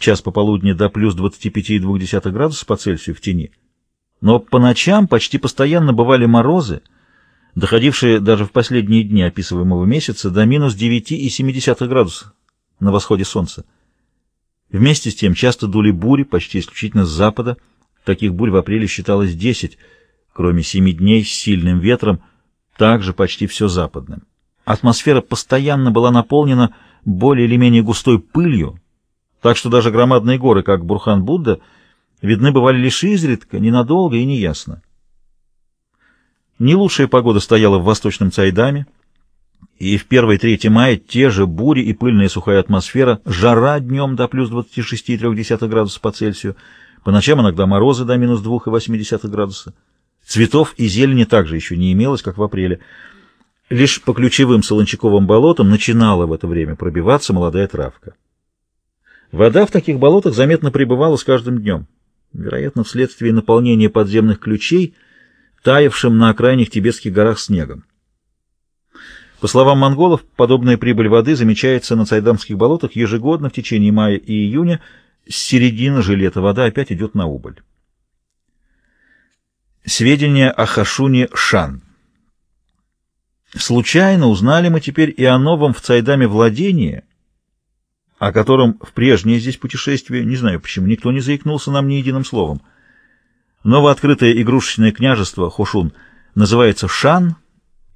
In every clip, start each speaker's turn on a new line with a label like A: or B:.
A: в час пополудни до плюс 25,2 градуса по Цельсию в тени. Но по ночам почти постоянно бывали морозы, доходившие даже в последние дни описываемого месяца до минус 9,7 градуса на восходе солнца. Вместе с тем часто дули бури, почти исключительно с запада. Таких бурь в апреле считалось 10, кроме семи дней с сильным ветром, также почти все западным. Атмосфера постоянно была наполнена более или менее густой пылью, так что даже громадные горы, как Бурхан-Будда, видны бывали лишь изредка, ненадолго и неясно. Не лучшая погода стояла в восточном Цайдаме, и в 1-3 мая те же бури и пыльная сухая атмосфера, жара днем до плюс 26,3 градуса по Цельсию, по ночам иногда морозы до минус 2,8 градуса. Цветов и зелени также еще не имелось, как в апреле. Лишь по ключевым солончаковым болотам начинала в это время пробиваться молодая травка. Вода в таких болотах заметно прибывала с каждым днем, вероятно, вследствие наполнения подземных ключей, таявшим на окраинных тибетских горах снегом. По словам монголов, подобная прибыль воды замечается на Цайдамских болотах ежегодно в течение мая и июня, с середины же лета вода опять идет на убыль. Сведения о Хашуне Шан Случайно узнали мы теперь и о новом в Цайдаме владении, о котором в прежнее здесь путешествие, не знаю почему, никто не заикнулся нам ни единым словом. Новооткрытое игрушечное княжество Хошун называется Шан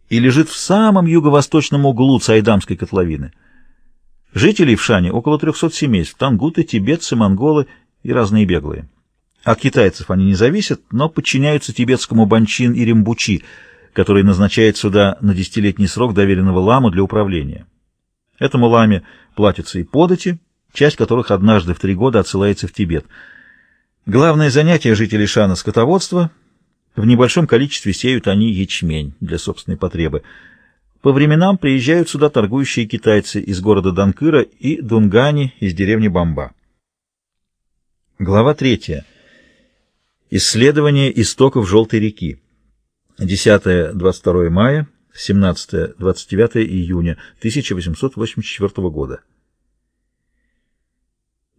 A: и лежит в самом юго-восточном углу Цайдамской котловины. Жителей в Шане около 300 семейств, тангуты, тибетцы, монголы и разные беглые. От китайцев они не зависят, но подчиняются тибетскому банчин и римбучи, который назначает сюда на десятилетний срок доверенного ламу для управления. Этому ламе платятся и подати, часть которых однажды в три года отсылается в Тибет. Главное занятие жителей Шана – скотоводство. В небольшом количестве сеют они ячмень для собственной потребы. По временам приезжают сюда торгующие китайцы из города Данкыра и Дунгани из деревни Бамба. Глава третья. Исследование истоков Желтой реки. 10-22 мая, 17-29 июня 1884 года.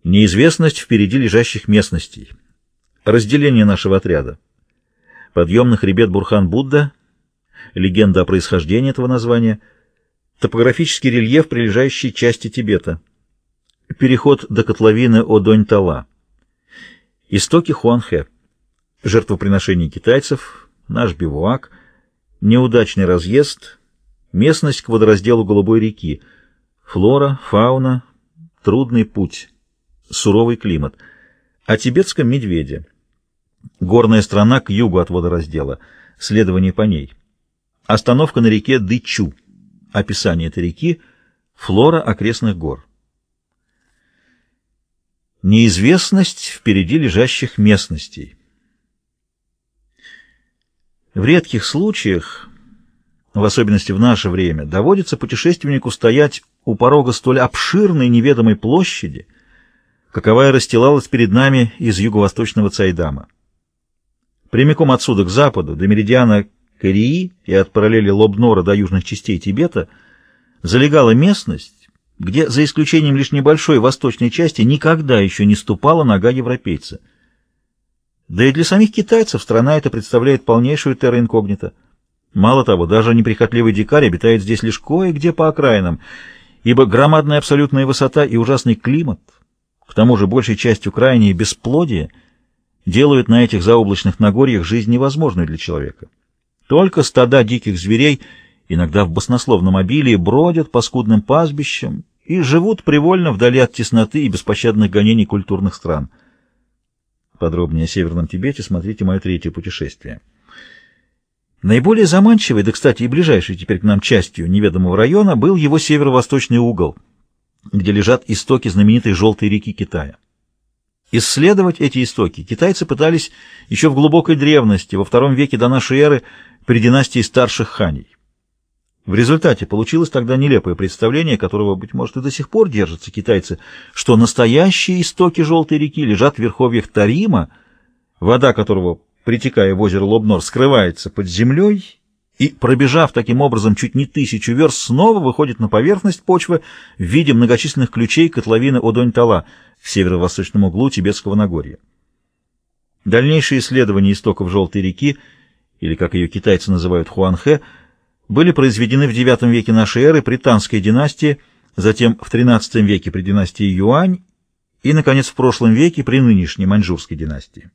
A: Неизвестность впереди лежащих местностей. Разделение нашего отряда. Подъем на хребет Бурхан-Будда. Легенда о происхождении этого названия. Топографический рельеф прилежащей части Тибета. Переход до котловины Одонь-Тала. Истоки Хуанхэ жертвоприношение китайцев, наш бивуак, неудачный разъезд, местность к водоразделу Голубой реки, флора, фауна, трудный путь, суровый климат, о тибетском медведе, горная страна к югу от водораздела, следование по ней, остановка на реке Дычу, описание этой реки, флора окрестных гор. Неизвестность впереди лежащих местностей. В редких случаях, в особенности в наше время, доводится путешественнику стоять у порога столь обширной неведомой площади, каковая расстилалась перед нами из юго-восточного Цайдама. Прямиком отсюда к западу, до меридиана Кории и от параллели Лобнора до южных частей Тибета, залегала местность, где, за исключением лишь небольшой восточной части, никогда еще не ступала нога европейца — да и для самих китайцев страна эта представляет полнейшую терра инкогнито. Мало того, даже неприхотливый дикарь обитает здесь лишь кое-где по окраинам, ибо громадная абсолютная высота и ужасный климат, к тому же большей частью крайние бесплодие, делают на этих заоблачных Нагорьях жизнь невозможной для человека. Только стада диких зверей, иногда в баснословном обилии, бродят по скудным пастбищам и живут привольно вдали от тесноты и беспощадных гонений культурных стран – Подробнее о Северном Тибете смотрите мое третье путешествие. Наиболее заманчивой, да, кстати, и ближайшей теперь к нам частью неведомого района был его северо-восточный угол, где лежат истоки знаменитой желтой реки Китая. Исследовать эти истоки китайцы пытались еще в глубокой древности, во втором веке до нашей эры, при династии старших ханей. В результате получилось тогда нелепое представление, которого, быть может, и до сих пор держатся китайцы, что настоящие истоки Желтой реки лежат в верховьях Тарима, вода которого, притекая в озеро Лобнор, скрывается под землей и, пробежав таким образом чуть не тысячу верст, снова выходит на поверхность почвы в виде многочисленных ключей котловины Одонь-Тала в северо-восточном углу Тибетского Нагорья. Дальнейшие исследования истоков Желтой реки, или, как ее китайцы называют, Хуанхэ, были произведены в IX веке нашей эры при Танской династии, затем в XIII веке при династии Юань и, наконец, в прошлом веке при нынешней Маньчжурской династии.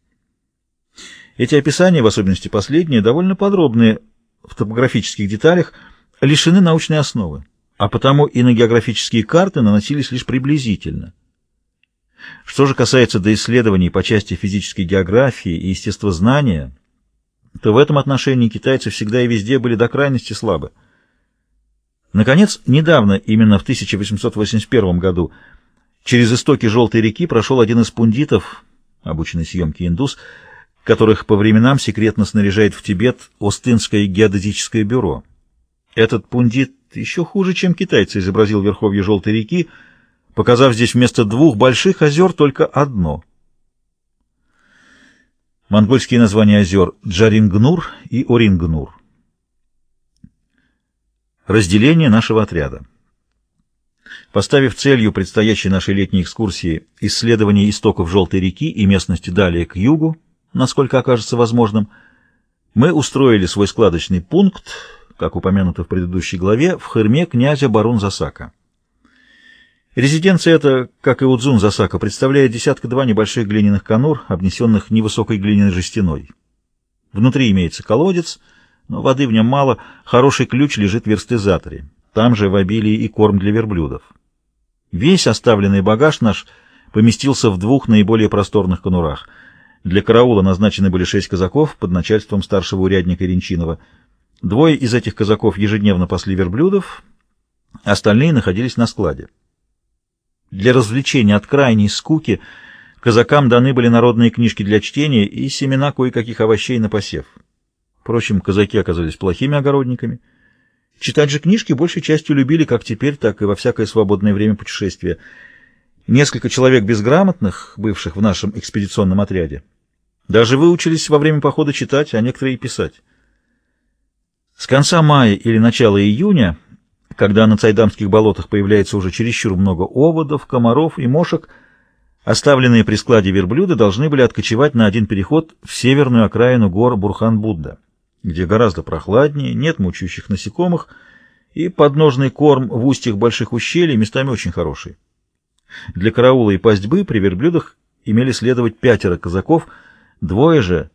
A: Эти описания, в особенности последние, довольно подробные в топографических деталях, лишены научной основы, а потому и на географические карты наносились лишь приблизительно. Что же касается доисследований по части физической географии и естествознания, то в этом отношении китайцы всегда и везде были до крайности слабы. Наконец, недавно, именно в 1881 году, через истоки Желтой реки прошел один из пундитов, обученный съемке индус, которых по временам секретно снаряжает в Тибет Остинское геодезическое бюро. Этот пундит еще хуже, чем китайцы, изобразил верховье Желтой реки, показав здесь вместо двух больших озер только одно. Монгольские названия озер Джарингнур и Орингнур. Разделение нашего отряда. Поставив целью предстоящей нашей летней экскурсии исследование истоков Желтой реки и местности далее к югу, насколько окажется возможным, мы устроили свой складочный пункт, как упомянуто в предыдущей главе, в хырме князя Барун-Засака. Резиденция эта, как и Удзун Засака, представляет десятка-два небольших глиняных конур, обнесенных невысокой глиняной жестяной. Внутри имеется колодец — но воды в нем мало, хороший ключ лежит в верстызаторе. Там же в обилии и корм для верблюдов. Весь оставленный багаж наш поместился в двух наиболее просторных конурах. Для караула назначены были шесть казаков под начальством старшего урядника Ренчинова. Двое из этих казаков ежедневно пасли верблюдов, остальные находились на складе. Для развлечения от крайней скуки казакам даны были народные книжки для чтения и семена кое-каких овощей на посев. Впрочем, казаки оказались плохими огородниками. Читать же книжки большей частью любили как теперь, так и во всякое свободное время путешествия. Несколько человек безграмотных, бывших в нашем экспедиционном отряде, даже выучились во время похода читать, а некоторые и писать. С конца мая или начала июня, когда на Цайдамских болотах появляется уже чересчур много оводов, комаров и мошек, оставленные при складе верблюды должны были откочевать на один переход в северную окраину гор Бурхан-Будда где гораздо прохладнее, нет мучающих насекомых, и подножный корм в устьях больших ущелий местами очень хороший. Для караула и пастьбы при верблюдах имели следовать пятеро казаков, двое же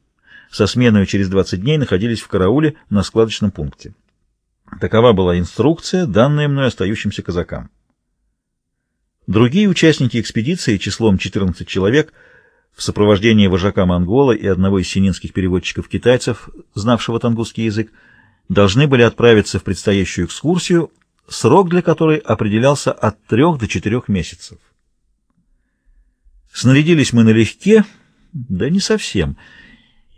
A: со сменой через 20 дней находились в карауле на складочном пункте. Такова была инструкция, данная мной остающимся казакам. Другие участники экспедиции числом 14 человек – в сопровождении вожака Монгола и одного из сининских переводчиков-китайцев, знавшего тангусский язык, должны были отправиться в предстоящую экскурсию, срок для которой определялся от трех до четырех месяцев. Снарядились мы налегке, да не совсем.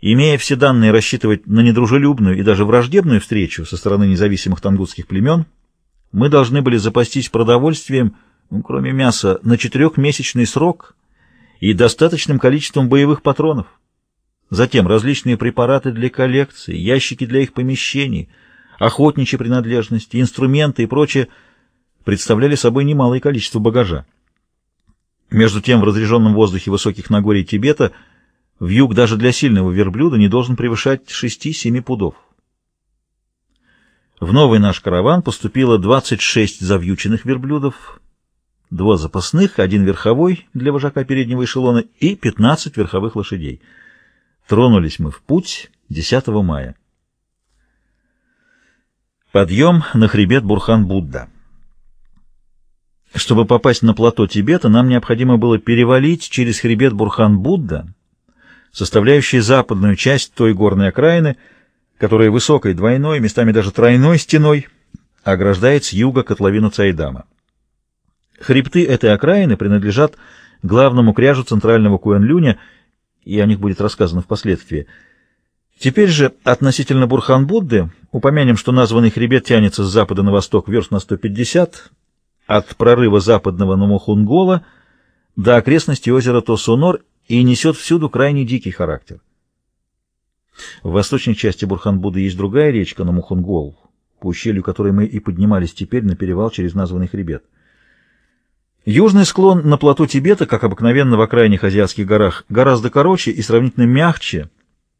A: Имея все данные рассчитывать на недружелюбную и даже враждебную встречу со стороны независимых тангутских племен, мы должны были запастись продовольствием, ну, кроме мяса, на четырехмесячный срок – и достаточным количеством боевых патронов. Затем различные препараты для коллекции, ящики для их помещений, охотничьи принадлежности, инструменты и прочее представляли собой немалое количество багажа. Между тем в разреженном воздухе высоких Нагорий Тибета вьюг даже для сильного верблюда не должен превышать 6-7 пудов. В новый наш караван поступило 26 завьюченных верблюдов, два запасных, один верховой для вожака переднего эшелона и 15 верховых лошадей. Тронулись мы в путь 10 мая. Подъем на хребет Бурхан-Будда. Чтобы попасть на плато Тибета, нам необходимо было перевалить через хребет Бурхан-Будда, составляющий западную часть той горной окраины, которая высокой двойной, местами даже тройной стеной ограждает с юга котловину Цайдама. Хребты этой окраины принадлежат главному кряжу центрального Куэнлюня, и о них будет рассказано впоследствии. Теперь же относительно Бурхан-Будды упомянем, что названный хребет тянется с запада на восток верст на 150, от прорыва западного Намухунгола до окрестностей озера Тосунор и несет всюду крайне дикий характер. В восточной части Бурханбуда есть другая речка Намухунгол, по ущелью которой мы и поднимались теперь на перевал через названный хребет. Южный склон на плато Тибета, как обыкновенно в окраинных азиатских горах, гораздо короче и сравнительно мягче,